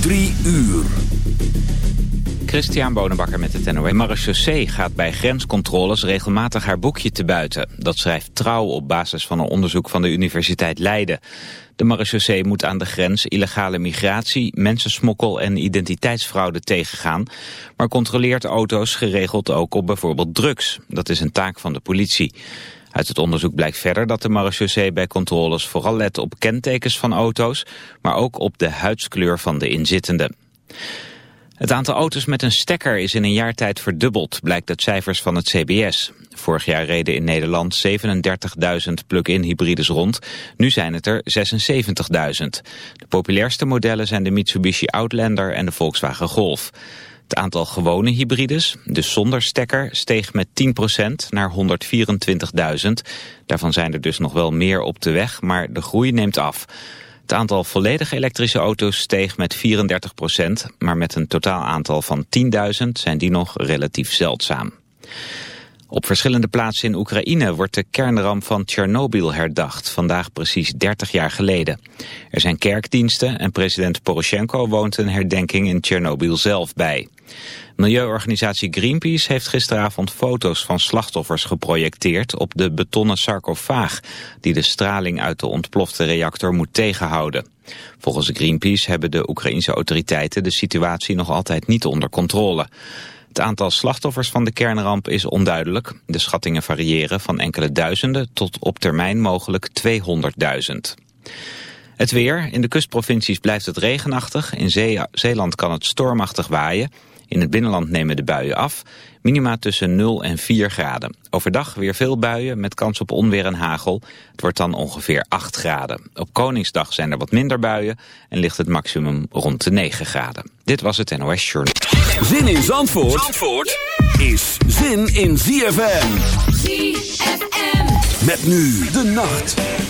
Drie uur. Christian Bonenbakker met het NOW. Marechaussee gaat bij grenscontroles regelmatig haar boekje te buiten. Dat schrijft Trouw op basis van een onderzoek van de Universiteit Leiden. De marechaussee moet aan de grens illegale migratie, mensensmokkel en identiteitsfraude tegengaan. Maar controleert auto's geregeld ook op bijvoorbeeld drugs. Dat is een taak van de politie. Uit het onderzoek blijkt verder dat de marechaussee bij controles vooral let op kentekens van auto's, maar ook op de huidskleur van de inzittenden. Het aantal auto's met een stekker is in een jaar tijd verdubbeld, blijkt uit cijfers van het CBS. Vorig jaar reden in Nederland 37.000 plug-in hybrides rond, nu zijn het er 76.000. De populairste modellen zijn de Mitsubishi Outlander en de Volkswagen Golf. Het aantal gewone hybrides, dus zonder stekker, steeg met 10% naar 124.000. Daarvan zijn er dus nog wel meer op de weg, maar de groei neemt af. Het aantal volledig elektrische auto's steeg met 34%, maar met een totaal aantal van 10.000 zijn die nog relatief zeldzaam. Op verschillende plaatsen in Oekraïne wordt de kernramp van Tsjernobyl herdacht, vandaag precies 30 jaar geleden. Er zijn kerkdiensten en president Poroshenko woont een herdenking in Tsjernobyl zelf bij. Milieuorganisatie Greenpeace heeft gisteravond foto's van slachtoffers geprojecteerd op de betonnen sarcofaag die de straling uit de ontplofte reactor moet tegenhouden. Volgens Greenpeace hebben de Oekraïnse autoriteiten de situatie nog altijd niet onder controle. Het aantal slachtoffers van de kernramp is onduidelijk. De schattingen variëren van enkele duizenden tot op termijn mogelijk 200.000. Het weer. In de kustprovincies blijft het regenachtig. In Zeeland kan het stormachtig waaien. In het binnenland nemen de buien af. Minima tussen 0 en 4 graden. Overdag weer veel buien met kans op onweer en hagel. Het wordt dan ongeveer 8 graden. Op Koningsdag zijn er wat minder buien en ligt het maximum rond de 9 graden. Dit was het NOS Journal. Zin in Zandvoort, Zandvoort is zin in ZFM. ZFM. Met nu de nacht.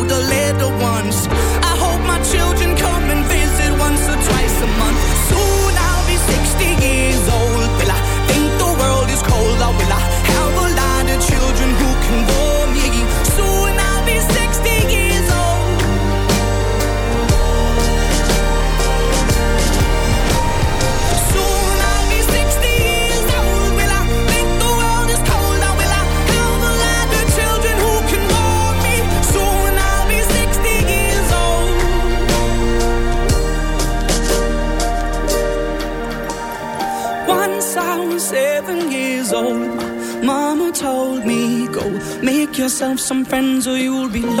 some friends or you'll be lonely.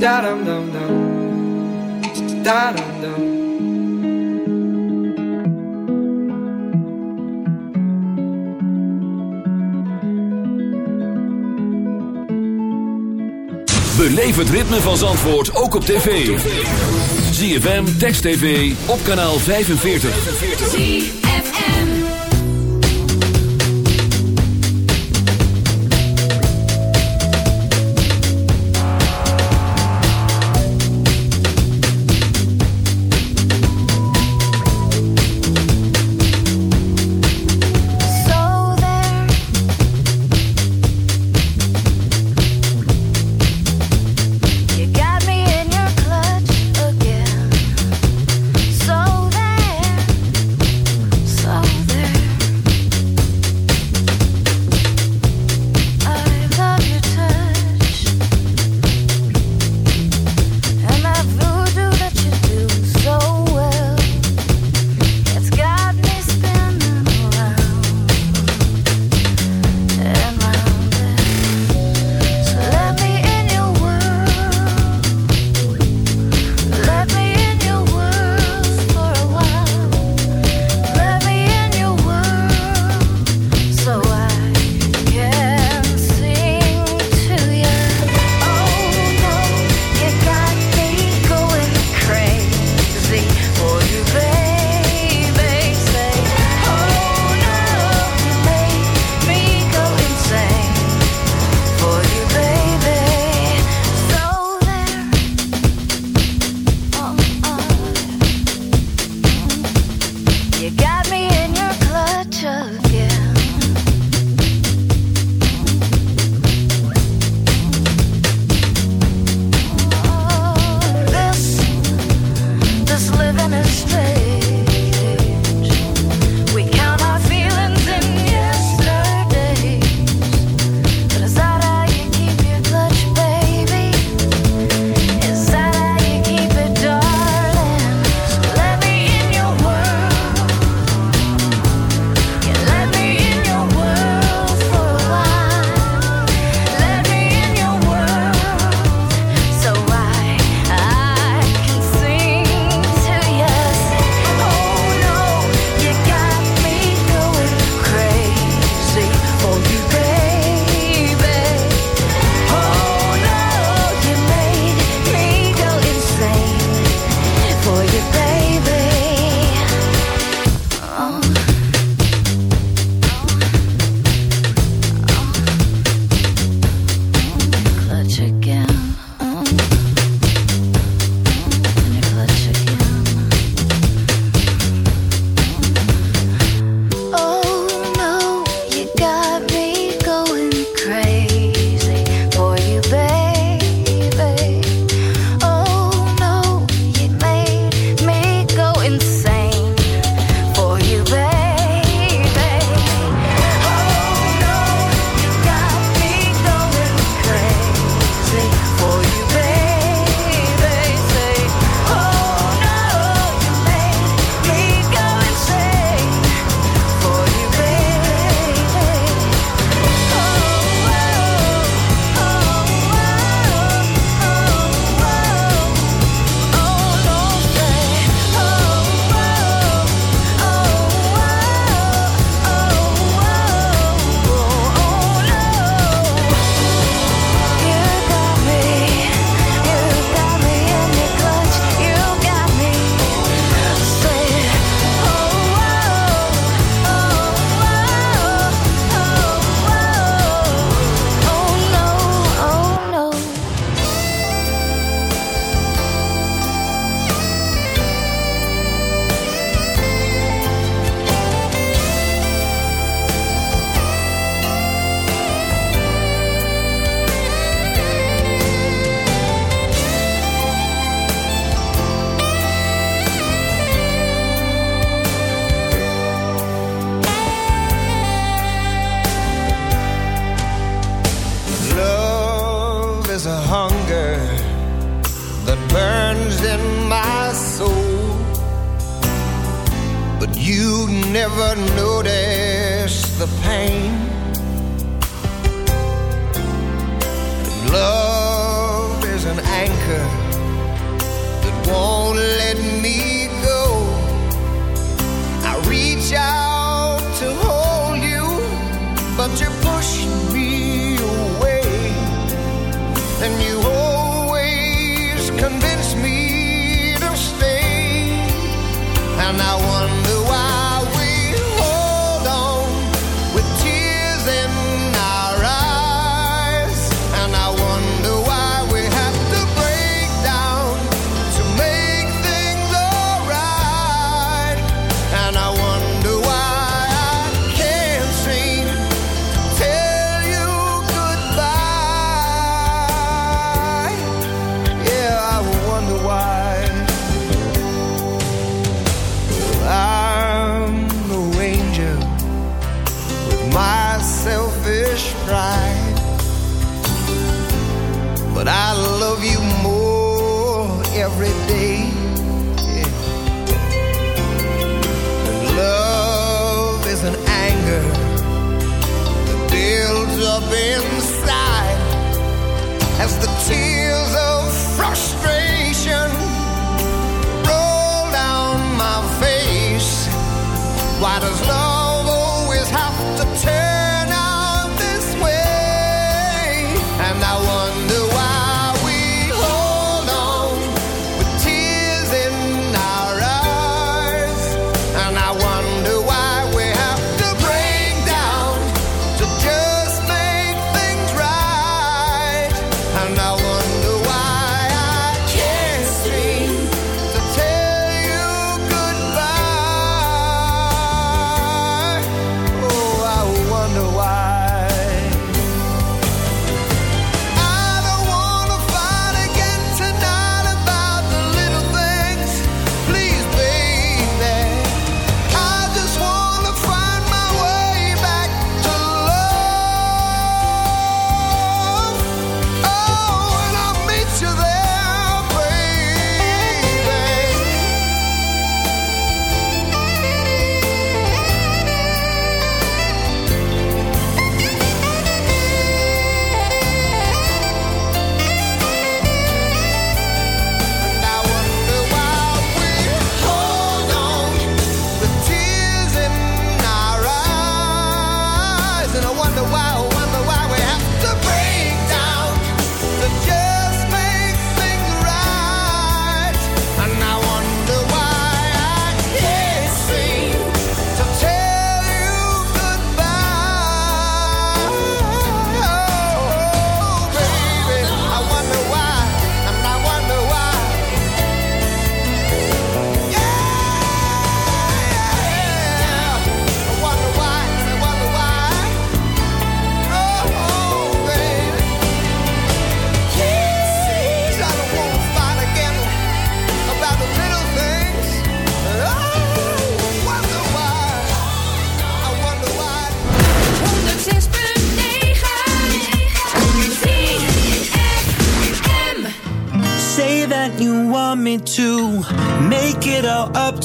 Dum dum dum. Beleef het ritme van Zandvoort ook op tv. ZFM, Text TV, op kanaal 45.